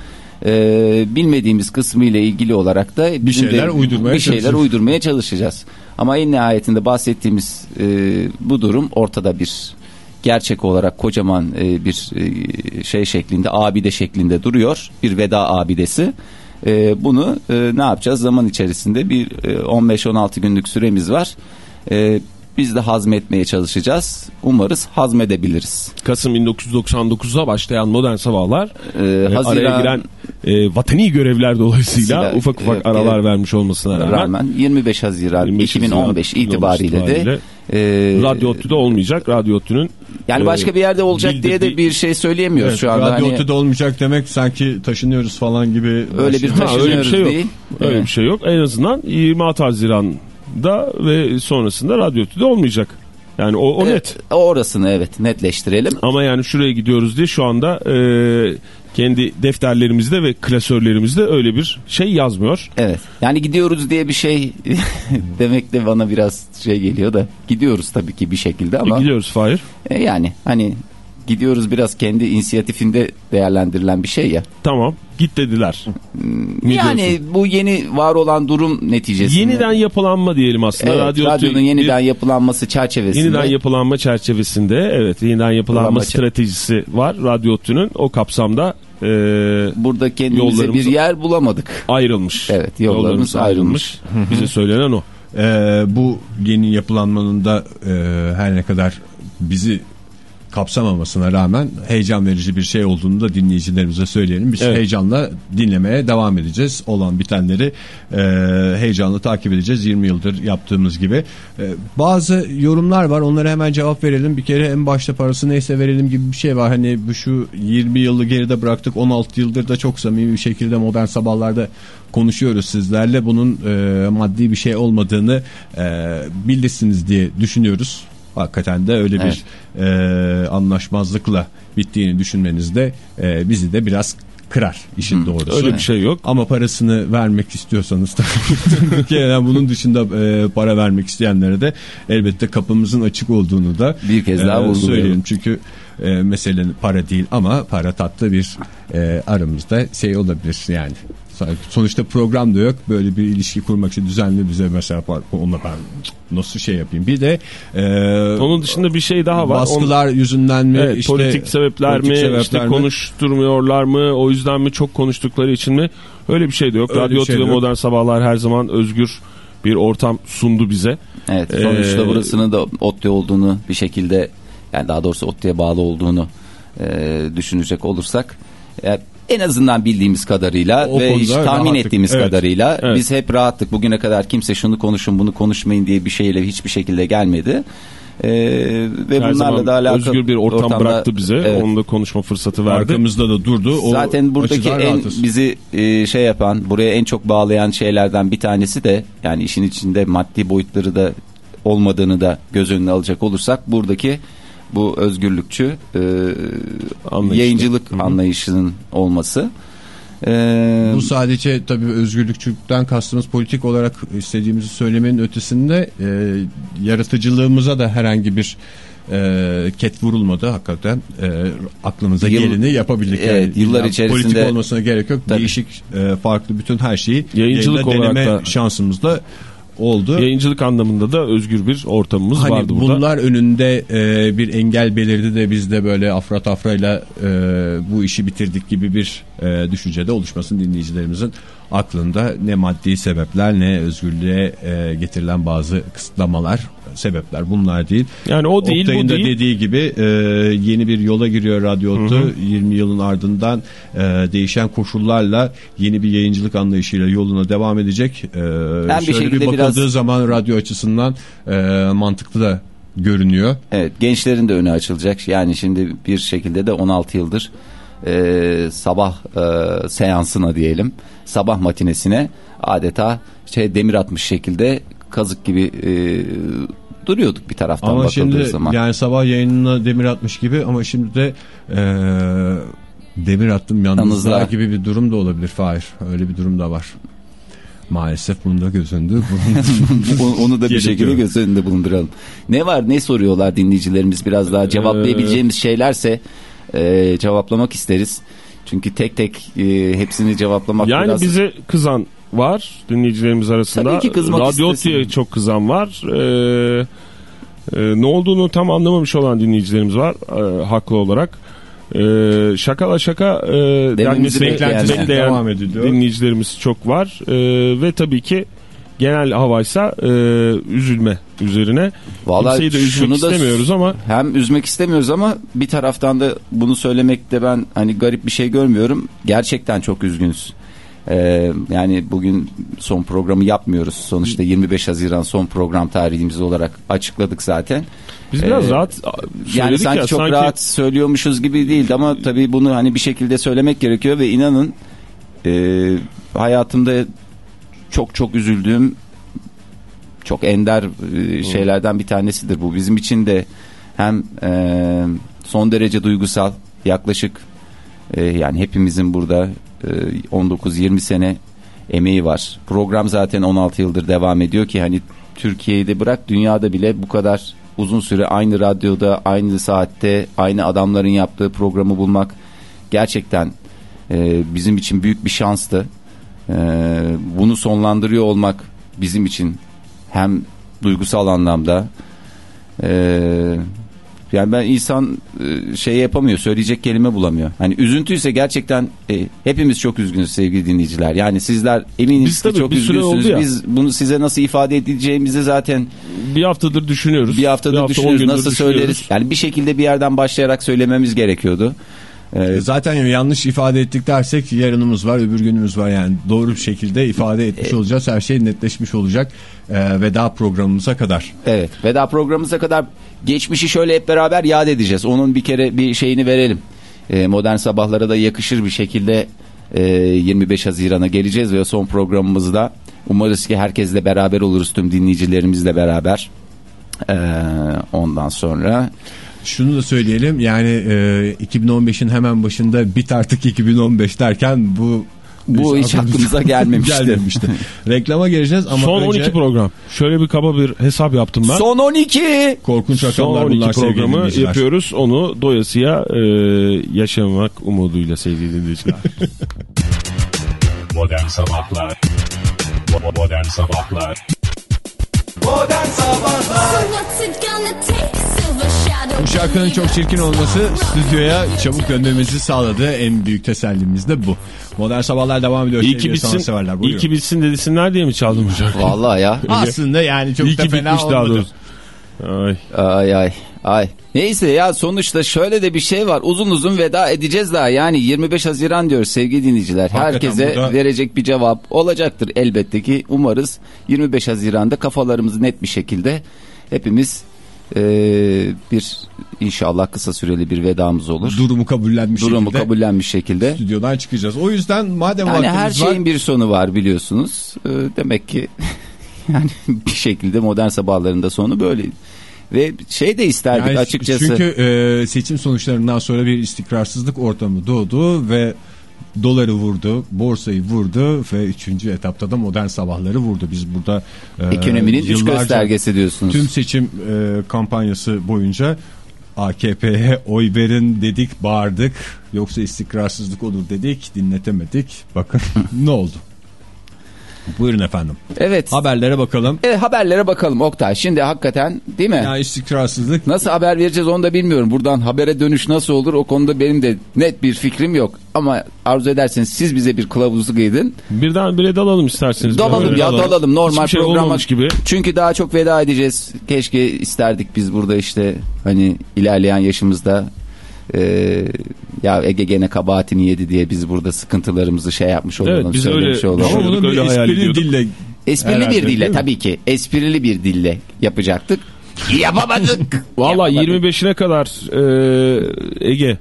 E, bilmediğimiz kısmı ile ilgili olarak da bizim şeyler de uydurmaya bir şeyler çalışacağız. uydurmaya çalışacağız. Ama en nihayetinde bahsettiğimiz e, bu durum ortada bir gerçek olarak kocaman e, bir e, şey şeklinde abide şeklinde duruyor. Bir veda abidesi. E, bunu e, ne yapacağız? Zaman içerisinde bir e, 15-16 günlük süremiz var. E, Biz de hazmetmeye çalışacağız. Umarız hazmedebiliriz. Kasım 1999'a başlayan modern sabahlar Ee, e, Haziran araya giren e, vatani görevler dolayısıyla Sila- ufak ufak evet, aralar evet. vermiş olmasına rağmen, rağmen 25 Haziran 25 2015 Haziran itibariyle de itibariyle e, Radyo Ottu'da olmayacak. Radyo Ottu'nun yani e, başka bir yerde olacak diye de bir şey söyleyemiyoruz Evet, şu anda. Radyo Hani Otü'de olmayacak demek sanki taşınıyoruz falan gibi. öyle bir Ha, öyle bir taşınıyoruz şey yok. değil. Öyle Evet. bir şey yok. En azından 26 Haziran'da ve sonrasında Radyo Ottu'da olmayacak. Yani o, o net. Evet, orasını evet netleştirelim. Ama yani şuraya gidiyoruz diye şu anda e, kendi defterlerimizde ve klasörlerimizde öyle bir şey yazmıyor. Evet. Yani gidiyoruz diye bir şey demek de bana biraz şey geliyor da gidiyoruz tabii ki bir şekilde ama E, gidiyoruz Fahir. e, yani hani gidiyoruz biraz kendi inisiyatifinde değerlendirilen bir şey ya. Tamam git dediler. Ne yani diyorsun? bu yeni var olan durum neticesinde. Yeniden yapılanma diyelim aslında. Evet, Radyo radyonun yeniden yapılanması çerçevesinde. Yeniden yapılanma çerçevesinde evet yeniden yapılanma Yapılanma stratejisi var Radyo Ottu'nun o kapsamda e, Burada kendimize bir yer bulamadık. ayrılmış. Evet, yollarımız ayrılmış. Bize söylenen o. Ee, bu yeni yapılanmanın da e, her ne kadar bizi kapsamamasına rağmen heyecan verici bir şey olduğunu da dinleyicilerimize söyleyelim. Biz Evet. heyecanla dinlemeye devam edeceğiz. Olan bitenleri e, heyecanla takip edeceğiz 20 yıldır yaptığımız gibi. E, bazı yorumlar var onlara hemen cevap verelim. Bir kere en başta parası neyse verelim gibi bir şey var. Hani bu şu 20 yılı geride bıraktık 16 yıldır da çok samimi bir şekilde modern sabahlarda konuşuyoruz sizlerle. Bunun e, maddi bir şey olmadığını e, bilirsiniz diye düşünüyoruz. Hakikaten de öyle bir e, anlaşmazlıkla bittiğini düşünmeniz de e, bizi de biraz kırar işin doğrusu. Öyle bir şey yok. Ama parasını vermek istiyorsanız tabii Türkiye'den bunun dışında e, para vermek isteyenlere de elbette kapımızın açık olduğunu da Bir kez daha vurgulayalım. söyleyelim. Çünkü e, mesele para değil ama para tatlı bir e, aramızda şey olabilir yani. Sonuçta program da yok. Böyle bir ilişki kurmak için düzenli bize mesela onunla ben nasıl şey yapayım. Bir de e, Onun dışında bir şey daha var. baskılar yüzünden mi Evet, işte politik sebepler politik mi, sebepler işte mi? konuşturmuyorlar mı, o yüzden mi çok konuştukları için mi? Öyle bir şey de yok. Öyle Radyo şey yok. Modern Sabahlar her zaman özgür bir ortam sundu bize. Evet sonuçta Ee, burasının da ODTÜ olduğunu bir şekilde yani daha doğrusu ODTÜ'ye bağlı olduğunu e, düşünecek olursak e, en azından bildiğimiz kadarıyla O ve hiç tahmin rahattık. ettiğimiz Evet. kadarıyla Evet. biz hep rahattık. Bugüne kadar kimse şunu konuşun bunu konuşmayın diye bir şeyle hiçbir şekilde gelmedi. E, ve Her bunlarla da alakalı özgür bir ortam ortamda- bıraktı bize. Evet. Onu da konuşma fırsatı verdi. arkamızda da durdu. O Zaten buradaki en rahatız. bizi e, şey yapan, buraya en çok bağlayan şeylerden bir tanesi de yani işin içinde maddi boyutları da olmadığını da göz önüne alacak olursak buradaki bu özgürlükçü e, Anlayışlı. yayıncılık anlayışının olması. E, Bu sadece tabii özgürlükçülükten kastımız politik olarak istediğimizi söylemenin ötesinde e, yaratıcılığımıza da herhangi bir e, ket vurulmadı hakikaten e, aklımıza Yıl- geleni yapabildik. Evet, yıllar içerisinde- Politik olmasına gerek yok. Tabii. Değişik e, farklı bütün her şeyi Yayıncılık olarak deneme da- şansımız da oldu. Yayıncılık anlamında da özgür bir ortamımız Hani vardı burada. bunlar önünde e, bir engel belirdi de biz de böyle afra tafrayla e, bu işi bitirdik gibi bir e, düşüncede oluşmasın dinleyicilerimizin aklında ne maddi sebepler ne özgürlüğe e, getirilen bazı kısıtlamalar sebepler bunlar değil. Yani o değil Oktay'ın bu da değil. dediği gibi e, yeni bir yola giriyor Radyo Ottu. 20 yılın ardından e, değişen koşullarla yeni bir yayıncılık anlayışıyla yoluna devam edecek. E, Ben bir şöyle bir şekilde bakıldığı biraz- zaman radyo açısından e, mantıklı da görünüyor. Evet gençlerin de önü açılacak. Yani şimdi bir şekilde de 16 yıldır e, sabah e, seansına diyelim sabah matinesine adeta şey demir atmış şekilde kazık gibi e, duruyorduk bir taraftan Ama bakıldığı şimdi zaman. yani sabah yayınına demir atmış gibi ama şimdi de e, demir attım yalnızlığa gibi bir durum da olabilir Fahir. Öyle bir durum da var. Maalesef bunu da göz önünde onu, da bir şekilde göz önünde bulunduralım. Ne var ne soruyorlar dinleyicilerimiz biraz daha cevaplayabileceğimiz şeylerse e, cevaplamak isteriz. Çünkü tek tek e, hepsini cevaplamak Yani biraz... bize kızan var dinleyicilerimiz arasında. Tabii ki kızmak Radyo istesin. Ottu'ya çok kızan var. Ee, e, ne olduğunu tam anlamamış olan dinleyicilerimiz var e, haklı olarak. Ee, şakala şaka e, denmesini bekleyen- bekleyen devam ediliyor. dinleyicilerimiz çok var. Ee, ve tabii ki genel havaysa e, üzülme üzerine. Vallahi Kimseyi de üzmek da- istemiyoruz ama Hem üzmek istemiyoruz ama bir taraftan da bunu söylemekte ben hani garip bir şey görmüyorum. Gerçekten çok üzgünüz. Ee, yani bugün son programı yapmıyoruz. Sonuçta 25 Haziran son program tarihimiz olarak açıkladık zaten. biz biraz Ee, rahat Yani sanki ya, çok sanki rahat söylüyormuşuz gibi değildi ama tabii bunu hani bir şekilde söylemek gerekiyor ve inanın e, hayatımda çok çok üzüldüğüm çok ender e, şeylerden bir tanesidir bu. Bizim için de hem e, son derece duygusal yaklaşık e, yani hepimizin burada 19-20 sene emeği var. Program zaten 16 yıldır devam ediyor ki hani Türkiye'yi de bırak dünyada bile bu kadar uzun süre aynı radyoda aynı saatte aynı adamların yaptığı programı bulmak gerçekten e, bizim için büyük bir şanstı. E, bunu sonlandırıyor olmak bizim için hem duygusal anlamda e, yani ben insan e, şey yapamıyor söyleyecek kelime bulamıyor. Hani üzüntüyse gerçekten e, hepimiz çok üzgünüz sevgili dinleyiciler. Yani sizler eminiz Biz ki tabii çok bir üzgünsünüz. Biz bunu size nasıl ifade edeceğimizi zaten bir haftadır düşünüyoruz. bir haftadır hafta, on düşünüyoruz. Nasıl düşünüyoruz. söyleriz? Yani bir şekilde bir yerden başlayarak söylememiz gerekiyordu. E, Zaten yanlış ifade ettik dersek yarınımız var öbür günümüz var yani doğru bir şekilde ifade etmiş E- olacağız her şey netleşmiş olacak e, veda programımıza kadar. Evet veda programımıza kadar geçmişi şöyle hep beraber yad edeceğiz. Onun bir kere bir şeyini verelim. Ee, modern sabahlara da yakışır bir şekilde e, 25 Haziran'a geleceğiz ve son programımızda umarız ki herkesle beraber oluruz tüm dinleyicilerimizle beraber. Ee, ondan sonra Şunu da söyleyelim yani e, 2015'in hemen başında bit artık 2015 derken bu Bu hiç aklımıza gelmemişti. gelmemişti. Reklama gireceğiz ama Son önce 12 program. Şöyle bir kaba bir hesap yaptım ben. son 12 korkunç Son rakamlar 12 bunlar sevgili programı yapıyoruz. Onu doyasıya e, yaşamak umuduyla sevgili dinleyiciler. Modern Sabahlar Modern Sabahlar What's it Bu şarkının çok çirkin olması stüdyoya çabuk dönmemizi sağladı. En büyük tesellimiz de bu. Modern Sabahlar devam ediyor. iyi ki bitsin, iyi ki bitsin desinler diye mi çaldın bu şarkıyı? Vallahi ya. Aslında yani çok İyi da fena olmadı. doğrusu. Ay. Ay ay ay. Neyse ya sonuçta şöyle de bir şey var. Uzun uzun veda edeceğiz daha. Yani 25 Haziran diyoruz sevgili dinleyiciler. Hakikaten Herkese burada- verecek bir cevap olacaktır elbette ki. Umarız 25 Haziran'da kafalarımızı net bir şekilde hepimiz eee, bir inşallah kısa süreli bir vedamız olur. Durumu kabullenmiş Durumu şekilde kabullenmiş şekilde. stüdyodan çıkacağız. O yüzden madem Yani her şeyin var. bir sonu var biliyorsunuz. Ee, demek ki yani bir şekilde modern sabahlarında sonu böyle. Ve şey de isterdik Yani açıkçası. Çünkü e, seçim sonuçlarından sonra bir istikrarsızlık ortamı doğdu ve doları vurdu, borsayı vurdu ve üçüncü etapta da modern sabahları vurdu. Biz burada e, Ekonominin üç göstergesi diyorsunuz. Tüm seçim e, kampanyası boyunca AKP'ye oy verin dedik, bağırdık. Yoksa istikrarsızlık olur dedik, dinletemedik. Bakın ne oldu? Buyurun efendim. Evet. Haberlere bakalım. E, haberlere bakalım Oktay. Şimdi hakikaten değil mi? Ya istikrarsızlık Nasıl haber vereceğiz onu da bilmiyorum. Buradan habere dönüş nasıl olur o konuda benim de net bir fikrim yok. Ama arzu ederseniz siz bize bir kılavuzluk edin. Birden bire dalalım isterseniz. Dalalım ya dalalım normal Hiçbir şey programa. gibi. Çünkü daha çok veda edeceğiz. Keşke isterdik biz burada işte hani ilerleyen yaşımızda e, ya Ege gene kabahatini yedi diye biz burada sıkıntılarımızı şey yapmış olalım. Evet, biz söylemiş öyle- olalım. ama bunu bir esprili dille Esprili Herhalde, bir dille tabii ki. Esprili bir dille yapacaktık. Yapamadık. Valla Yapamadık. 25'ine kadar e, Ege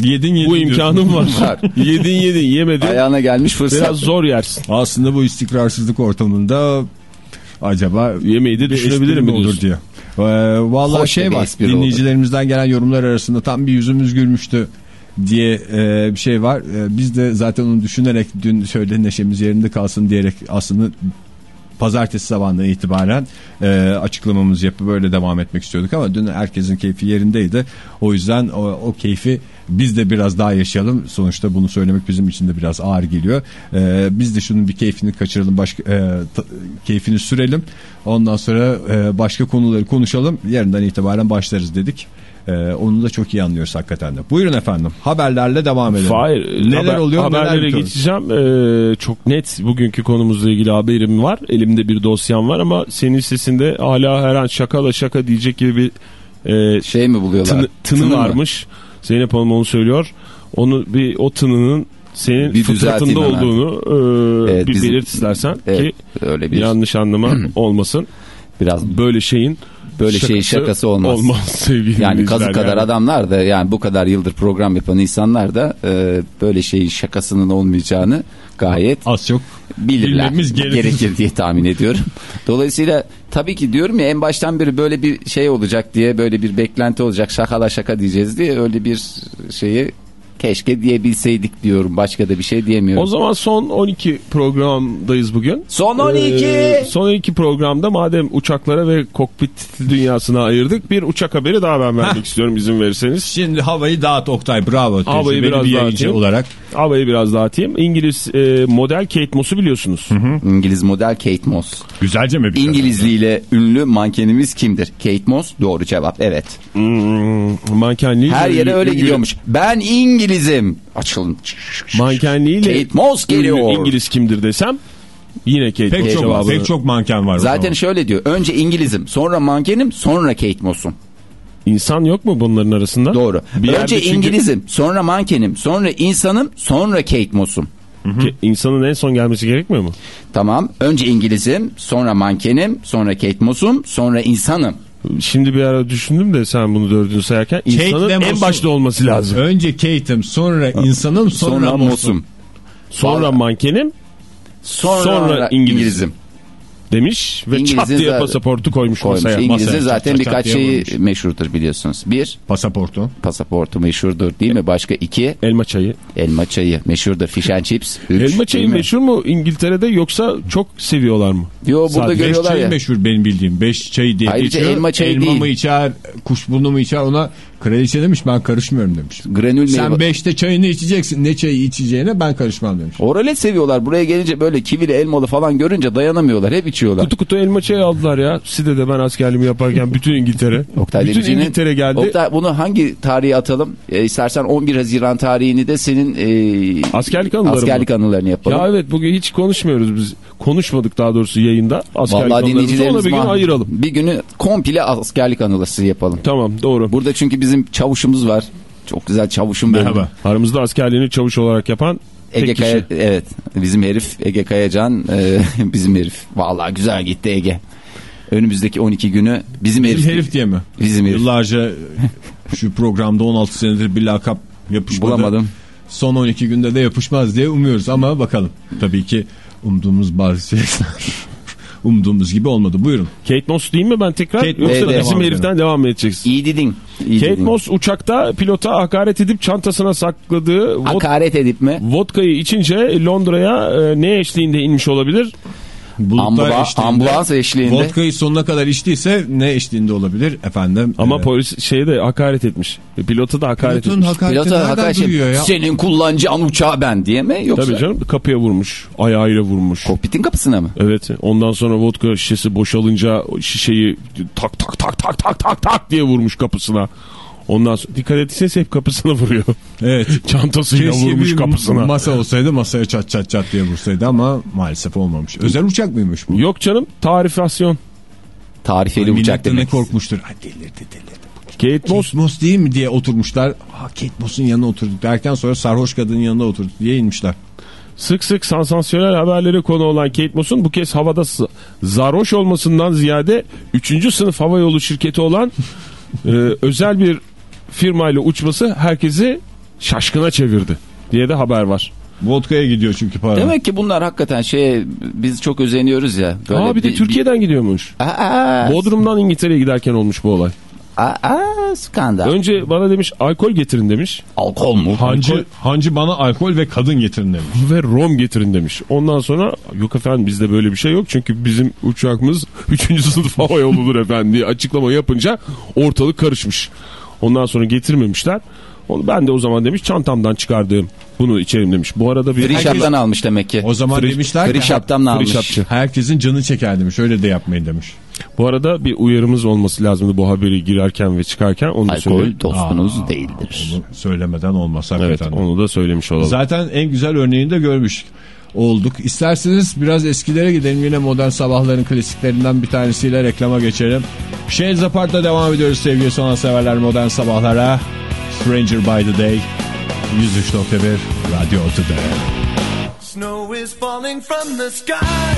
yedin yedin bu imkanın var. Var. yedin yedin yemedin. Ayağına gelmiş fırsat. Biraz zor yersin. Aslında bu istikrarsızlık ortamında acaba Yemeği de düşünebilir mi olur diye. Ee, vallahi Hoş şey bir var. Dinleyicilerimizden gelen yorumlar arasında tam bir yüzümüz gülmüştü diye e, bir şey var. E, biz de zaten onu düşünerek dün şöyle neşemiz yerinde kalsın diyerek aslında pazartesi sabahından itibaren e, açıklamamızı yapıp böyle devam etmek istiyorduk ama dün herkesin keyfi yerindeydi. O yüzden o, o keyfi biz de biraz daha yaşayalım. Sonuçta bunu söylemek bizim için de biraz ağır geliyor. E, biz de şunun bir keyfini kaçıralım, başka e, keyfini sürelim. Ondan sonra e, başka konuları konuşalım. Yarından itibaren başlarız dedik. Ee, onu da çok iyi anlıyoruz hakikaten de. Buyurun efendim haberlerle devam edelim. Hayır. Neler haber- oluyor neler Haberlere bitiyor? geçeceğim. Ee, çok net bugünkü konumuzla ilgili haberim var. Elimde bir dosyam var ama senin sesinde hala her an şaka da şaka diyecek gibi bir e, Şey mi buluyorlar? tını, tını Tını mı? varmış. Zeynep Hanım onu söylüyor. Onu bir o tınının senin Bir fıtratında olduğunu e, Evet, bir bizim- belirt istersen Evet, ki öyle bir yanlış anlama olmasın. biraz Böyle şeyin Böyle şeyin şakası olmaz. Olmaz sevgili yani kazı kadar yani. adamlar da yani bu kadar yıldır program yapan insanlar da e, böyle şeyin şakasının olmayacağını gayet Az çok bilirler. Bilmemiz gerekir. gerekir diye tahmin ediyorum. Dolayısıyla tabii ki diyorum ya en baştan beri böyle bir şey olacak diye böyle bir beklenti olacak şakala şaka diyeceğiz diye öyle bir şeyi keşke diyebilseydik diyorum. Başka da bir şey diyemiyorum. O zaman son 12 programdayız bugün. Son 12! Ee, son 12 programda madem uçaklara ve kokpit dünyasına ayırdık bir uçak haberi daha ben vermek istiyorum izin verirseniz. Şimdi havayı dağıt Oktay bravo. Havayı biraz bir dağıtayım. olarak. Havayı biraz dağıtayım. İngiliz e, model Kate Moss'u biliyorsunuz. İngiliz model Kate Moss. Güzelce mi? bir İngilizliğiyle ünlü mankenimiz kimdir? Kate Moss doğru cevap evet. Hmm, mankenliği Her yere öyle gidiyormuş. Ben İngilizim. Açılın. Mankenliğiyle Kate Moss geliyor. İngiliz kimdir desem yine Kate Pek Moss çok, cevabını. pek çok manken var. Zaten şöyle diyor. Önce İngilizim, sonra mankenim, sonra Kate Moss'um. İnsan yok mu bunların arasında? Doğru. Bir Önce çünkü İngilizim, sonra mankenim, sonra insanım, sonra Kate Moss'um. insanın en son gelmesi gerekmiyor mu? Tamam. Önce İngilizim, sonra mankenim, sonra Kate Moss'um, sonra insanım. Şimdi bir ara düşündüm de sen bunu dördüncü sayarken Kate insanın en başta olması lazım. Önce Kate'im sonra insanım sonra, Sonra Moss'um. Moss'um. Sonra Vallahi. mankenim Sonra, Sonra İngiliz. İngilizim. Demiş ve İngiliz'in çat diye zaten- pasaportu koymuş, Koymuş. masaya. İngiliz'in zaten çat çat birkaç şeyi vurmuş. meşhurdur biliyorsunuz. Bir, Pasaportu. pasaportu meşhurdur değil mi? Başka iki, Elma çayı. elma çayı meşhurdur. Fish and chips. Üç, Elma çayı meşhur mu İngiltere'de yoksa çok seviyorlar mı? Yo burada Sadece Beş görüyorlar çayı ya. meşhur benim bildiğim. Beş çayı diye Ayrıca geçiyor. elma çayı elma değil. mı içer, kuşburnu mu içer ona kraliçe demiş ben karışmıyorum demiş. Granül Sen meyve- beşte çayını içeceksin ne çayı içeceğine ben karışmam demiş. Oralet seviyorlar. Buraya gelince böyle kivili elmalı falan görünce dayanamıyorlar. Hep içiyorlar. Kutu kutu elma çayı aldılar ya. Side'de ben askerliğimi yaparken bütün İngiltere. Oktay bütün Demirci'nin- İngiltere geldi. Oktay bunu hangi tarihe atalım? E, istersen 11 Haziran tarihini de senin e, Askerlik anıları askerlik anılarını yapalım. Ya evet bugün hiç konuşmuyoruz biz. Konuşmadık daha doğrusu yayında. Askerlik Vallahi dinleyicilerimiz ona bir gün ayıralım. Bir günü komple askerlik anıları yapalım. Tamam doğru. Burada çünkü bizim çavuşumuz var. Çok güzel çavuşum benim. Merhaba. Aramızda askerliğini çavuş olarak yapan Ege kişi. Kaya, evet bizim herif Ege Kayacan e, bizim herif. Vallahi güzel gitti Ege. Önümüzdeki 12 günü bizim herif. Bizim herif diye mi? Bizim herif. Yıllarca şu programda 16 senedir bir lakap yapışmadı. Bulamadım. Son 12 günde de yapışmaz diye umuyoruz ama bakalım. Tabii ki umduğumuz bazı şeyler umduğumuz gibi olmadı. Buyurun. Kate Moss değil mi ben tekrar? Kate Yoksa Moss'la bizim devam heriften devam mı edeceksin? İyi dedin. İyi Kate dedin. Moss uçakta pilota hakaret edip çantasına sakladığı Hakaret edip mi? vodkayı içince Londra'ya e, ne eşliğinde inmiş olabilir? Bulutlar Ambula- eşliğinde, ambulans eşliğinde. Vodkayı sonuna kadar içtiyse ne eşliğinde olabilir efendim? Ama Ee, polis şeye de hakaret etmiş. Pilota da hakaret pilotun etmiş. Pilota hakaret şey, ya? senin kullanacağın uçağı ben diye mi? Yoksa Tabii canım kapıya vurmuş. Ayağıyla vurmuş. kokpitin kapısına mı? Evet ondan sonra vodka şişesi boşalınca şişeyi tak tak tak tak tak tak tak diye vurmuş kapısına. Ondan sonra dikkat etseniz hep kapısına vuruyor. Evet. Çantasıyla Keşke vurmuş bir kapısına. masa olsaydı masaya çat çat çat diye vursaydı ama maalesef olmamış. Özel uçak mıymış bu? Yok canım tarifasyon. Tarifeli Millet uçak de ne demek. korkmuştur. Ha, delirdi delirdi. Kate Moss Kate Moss değil mi diye oturmuşlar. Ha, Kate Moss'un yanına oturduk derken sonra sarhoş kadının yanına oturduk diye inmişler. sık sık sansasyonel haberlere konu olan Kate Moss'un bu kez havada zaroş olmasından ziyade 3. sınıf havayolu şirketi olan e, özel bir firmayla uçması herkesi şaşkına çevirdi diye de haber var. Vodka'ya gidiyor çünkü para. Demek ki bunlar hakikaten şey biz çok özeniyoruz ya. Böyle Aa bir de Türkiye'den gidiyormuş. Aa, Bodrum'dan İngiltere'ye giderken olmuş bu olay. aa, skandal. Önce bana demiş alkol getirin demiş. Alkol mu? Hancı, hancı bana alkol ve kadın getirin demiş. Ve rom getirin demiş. Ondan sonra yok efendim bizde böyle bir şey yok. Çünkü bizim uçağımız 3. sınıf hava yoludur efendim diye açıklama yapınca ortalık karışmış. Ondan sonra getirmemişler. Onu ben de o zaman demiş çantamdan çıkardığım bunu içerim demiş. Bu arada bir Free herkes- almış demek ki. O zaman Free- demişler Free ki free almış. shopçı. herkesin canı çeker demiş. Öyle de yapmayın demiş. Bu arada bir uyarımız olması lazımdı bu haberi girerken ve çıkarken. Onu Alkol söyleyeyim. dostunuz Aa, değildir. Onu söylemeden olmaz Evet onu da söylemiş olalım. Zaten en güzel örneğini de görmüş olduk. İsterseniz biraz eskilere gidelim. Yine modern sabahların klasiklerinden bir tanesiyle reklama geçelim. Shades Apart'ta devam ediyoruz sevgili sanatseverler modern sabahlara. Stranger by the Day 103.1 Radyo Otu'da. Snow is falling from the sky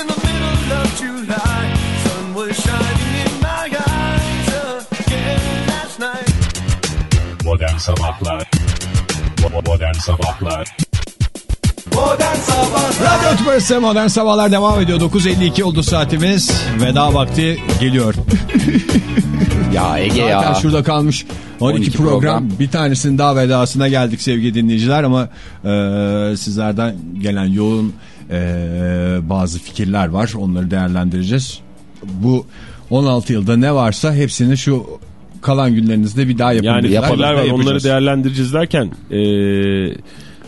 in the middle of July. Sun was shining in my eyes again last night. Modern Sabahlar Modern Sabahlar Modern Sabahlar Radyo Tübrüs'te modern sabahlar devam ediyor. 9.52 oldu saatimiz. Veda vakti geliyor. Ya Ege Zaten ya. şurada kalmış 12, 12 program. program. Bir tanesinin daha vedasına geldik sevgili dinleyiciler ama e, sizlerden gelen yoğun e, bazı fikirler var. Onları değerlendireceğiz. Bu 16 yılda ne varsa hepsini şu kalan günlerinizde bir daha yapın. Yani fikirler var onları değerlendireceğiz derken eee,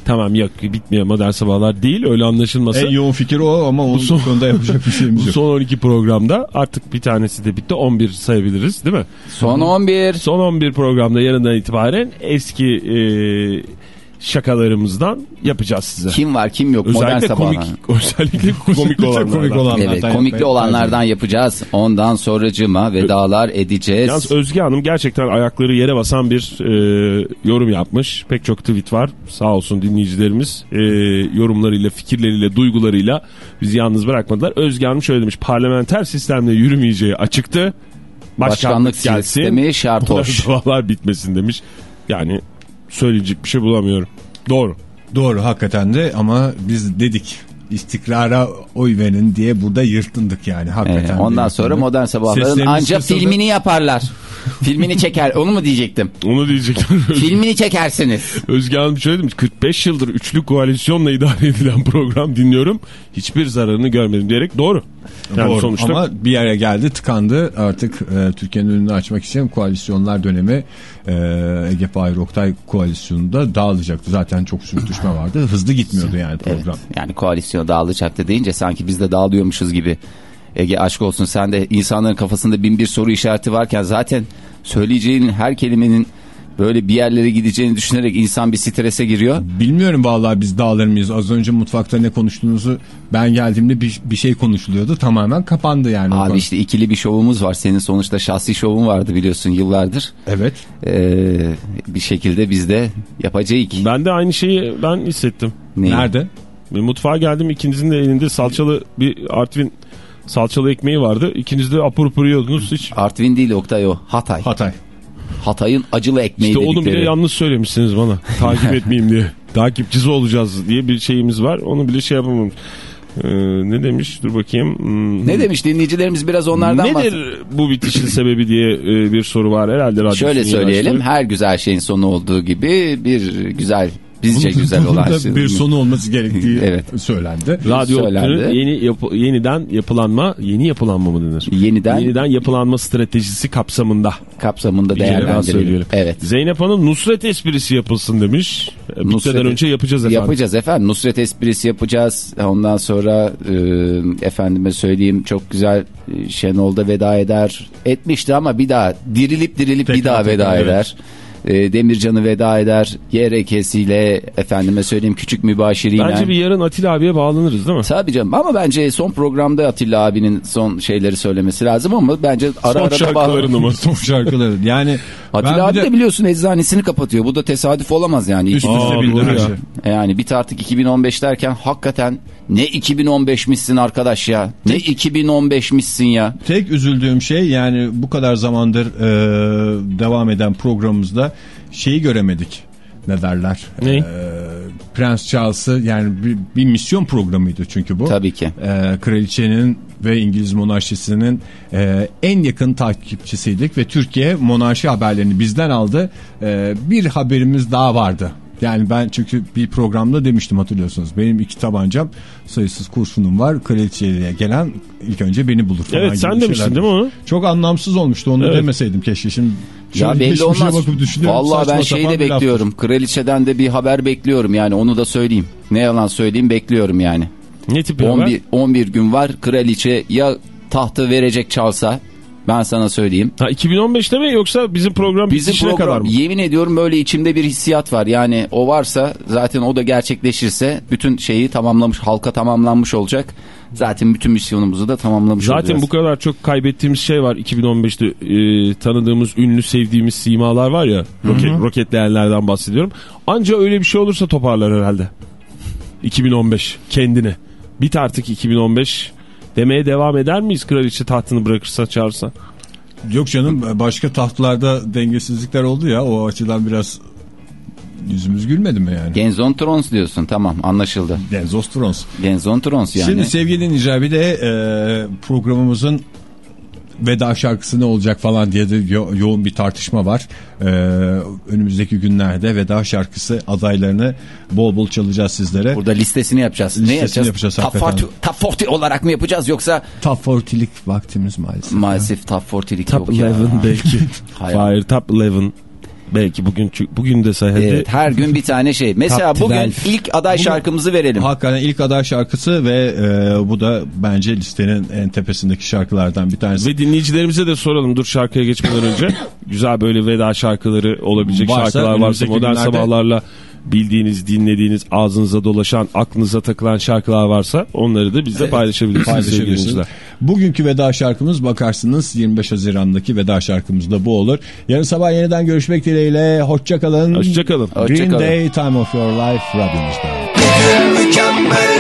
tamam yok bitmiyor modern sabahlar değil öyle anlaşılmasın. En yoğun fikir o ama onun son- konuda yapacak bir şeyimiz Bu yok. son 12 programda artık bir tanesi de bitti 11 sayabiliriz değil mi? Son 11. Son 11 programda yarından itibaren eski eee, şakalarımızdan yapacağız size. Kim var kim yok modern Özellikle sabahlar. komik, özellikle komik olanlardan. komik olan. Evet komikli olanlardan yapacağız. Ondan sonracıma vedalar edeceğiz. Yalnız Özge Hanım gerçekten ayakları yere basan bir e, yorum yapmış. Pek çok tweet var. Sağ olsun dinleyicilerimiz e, yorumlarıyla, fikirleriyle, duygularıyla bizi yalnız bırakmadılar. Özge Hanım şöyle demiş. Parlamenter sistemle yürümeyeceği açıktı. Başkanlık gelsin. sistemi şart Modern hoş. bitmesin demiş. Yani söyleyecek bir şey bulamıyorum. Doğru. Doğru hakikaten de ama biz dedik istikrara oy verin diye burada yırtındık yani hakikaten. Ee, ondan sonra yırtındık. modern sabahların Seslerimiz ancak kısıldı. filmini yaparlar. filmini çeker. Onu mu diyecektim? Onu diyecektim. filmini çekersiniz. Özge Hanım şöyle demiş 45 yıldır üçlü koalisyonla idare edilen program dinliyorum. Hiçbir zararını görmedim diyerek doğru. Yani Doğru. sonuçta Ama bir yere geldi tıkandı artık e, Türkiye'nin önünü açmak için koalisyonlar dönemi e, Ege Fahir Oktay koalisyonunda dağılacaktı. Zaten çok sürtüşme vardı. Hızlı gitmiyordu yani Evet. program. Yani koalisyon dağılacaktı deyince sanki biz de dağılıyormuşuz gibi. Ege aşk olsun sen de insanların kafasında bin bir soru işareti varken zaten söyleyeceğin her kelimenin böyle bir yerlere gideceğini düşünerek insan bir strese giriyor. Bilmiyorum vallahi biz dağılır mıyız? Az önce mutfakta ne konuştuğunuzu ben geldiğimde bir, bir şey konuşuluyordu. Tamamen kapandı yani. Abi işte ikili bir şovumuz var. Senin sonuçta şahsi şovun vardı biliyorsun yıllardır. Evet. Ee, bir şekilde biz de yapacağız. ben de aynı şeyi ben hissettim. Neyi? Nerede? Mutfağa geldim ikinizin de elinde salçalı bir Artvin salçalı ekmeği vardı. İkiniz de apur upur yiyordunuz hiç. Artvin değil Oktay o. Hatay. Hatay. Hatay'ın acılı ekmeği İşte onu bile dedikleri. yanlış söylemişsiniz bana. Takip etmeyeyim diye. Takipçisi olacağız diye bir şeyimiz var. Onu bile şey yapamam. Ee, ne demiş? Dur bakayım. Hmm. Ne demiş dinleyicilerimiz biraz onlardan Nedir bahsediyor. bu bitişin sebebi diye e, bir soru var herhalde. Şöyle söyleyelim her güzel şeyin sonu olduğu gibi bir güzel bizce güzel olan şey. bir sonu olması gerektiği Evet. söylendi. Radyo söylendi. Yeni yap- yeniden yapılanma, yeni yapılanma mı denir? Yeniden Yeniden yapılanma stratejisi kapsamında. kapsamında Bir değerlendirelim. Evet. Zeynep Hanım Nusret esprisi yapılsın demiş. E, Bitmeden Nusret- önce yapacağız efendim. Yapacağız efendim. Nusret esprisi yapacağız. Ondan sonra e, efendime söyleyeyim çok güzel e, Şenol'da veda eder. Etmişti ama bir daha dirilip dirilip bir Tekrar daha tekrar, veda evet. E, Demircan'ı veda eder. YRK'siyle efendime söyleyeyim küçük mübaşiriyle. Bence bir yarın Atilla abiye bağlanırız değil mi? Tabii canım ama bence son programda Atilla abinin son şeyleri söylemesi lazım ama bence ara Son ara şarkılarını mı? Son şarkıları. Yani Atilla abi bir de biliyorsun eczanesini kapatıyor. Bu da tesadüf olamaz yani. üst üste bildiren ya. şey. Yani bit artık 2015 derken hakikaten ne 2015'mişsin arkadaş ya. Ne 2015'mişsin ya. Tek üzüldüğüm şey yani bu kadar zamandır e, devam eden programımızda şeyi göremedik. Ne derler? Ne? E, Prens Charles'ı yani bir, bir misyon programıydı çünkü bu. Tabii ki. E, kraliçenin ve İngiliz monarşisinin e, en yakın takipçisiydik ve Türkiye monarşi haberlerini bizden aldı. E, bir haberimiz daha vardı. Yani ben çünkü bir programda demiştim hatırlıyorsunuz. Benim iki tabancam sayısız kurşunum var. Kraliçeye gelen ilk önce beni bulur falan. Evet sen şeyler. demiştin değil mi onu? Çok anlamsız olmuştu onu Evet. demeseydim keşke. Şimdi Ya belli olmaz. Vallahi ben şeyi de bekliyorum. Kraliçeden de bir haber bekliyorum yani onu da söyleyeyim. Ne yalan söyleyeyim bekliyorum yani. Ne tip bir haber? 11 11 gün var. Kraliçe ya tahtı verecek çalsa ben sana söyleyeyim. Ha 2015'te mi yoksa bizim program Bizim program kadar mı? yemin ediyorum böyle içimde bir hissiyat var. Yani o varsa zaten o da gerçekleşirse bütün şeyi tamamlamış, halka tamamlanmış olacak. Zaten bütün misyonumuzu da tamamlamış Zaten olacağız. bu kadar çok kaybettiğimiz şey var 2015'te e, tanıdığımız ünlü sevdiğimiz simalar var ya roket, roketleyenlerden bahsediyorum. Anca öyle bir şey olursa toparlar herhalde. 2015 kendine. Bit artık 2015 demeye devam eder miyiz kraliçe tahtını bırakırsa çağırsa? Yok canım başka tahtlarda dengesizlikler oldu ya o açıdan biraz yüzümüz gülmedi mi yani? Gens on Trons diyorsun tamam anlaşıldı. Genzos Trons. Gens on Trons yani. Şimdi sevgili bir de e, programımızın veda şarkısı ne olacak falan diye de yo- yoğun bir tartışma var. E, önümüzdeki günlerde veda şarkısı adaylarını bol bol çalacağız sizlere. Burada listesini yapacağız. Listesini ne yapacağız? yapacağız top, hakikaten. 40, top 40 olarak mı yapacağız yoksa Top 40'lik vaktimiz maalesef. maalesef top 40'lik Top yok ya. 11 belki. Hayır. Fire Top 11 belki bugün bugün de sayede Evet, her gün bir tane şey. Mesela Top bugün 12. ilk aday şarkımızı verelim. Hakikaten ilk aday şarkısı ve e, bu da bence listenin en tepesindeki şarkılardan bir tanesi. Ve dinleyicilerimize de soralım dur şarkıya geçmeden önce. Güzel böyle veda şarkıları olabilecek Varsa şarkılar varsa modern günlerde- sabahlarla bildiğiniz, dinlediğiniz, ağzınıza dolaşan, aklınıza takılan şarkılar varsa onları da bizle paylaşabilirsiniz sevgili paylaşabilirsiniz. Bugünkü veda şarkımız bakarsınız 25 Haziran'daki veda şarkımız da bu olur. Yarın sabah yeniden görüşmek dileğiyle. Hoşçakalın. Hoşçakalın. Green Hoşça kalın. Day Time of Your Life Rabbimizden. mükemmel